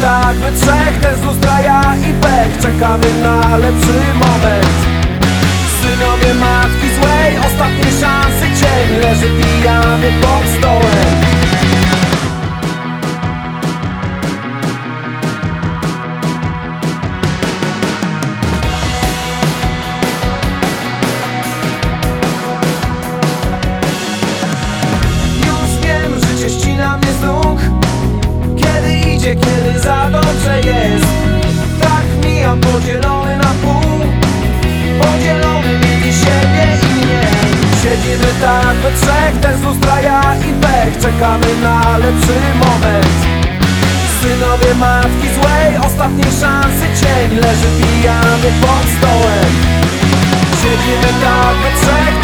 tak we trzech Ten z lustra ja i pech. Czekamy na lepszy moment. Synowie matki złej Ostatniej szansy cień Leży pijany pod stołem. Już wiem, życie ścina mnie z Kiedy idzie, kiedy dobrze jest. Tak mijam podzielony na pół. Podzielony między siebie i mnie. Siedzimy tak we trzech, ten z lustra ja i pech. Czekamy na lepszy moment. Synowie matki złej, ostatniej szansy cień Leży pijany pod stołem. Siedzimy tak we trzech,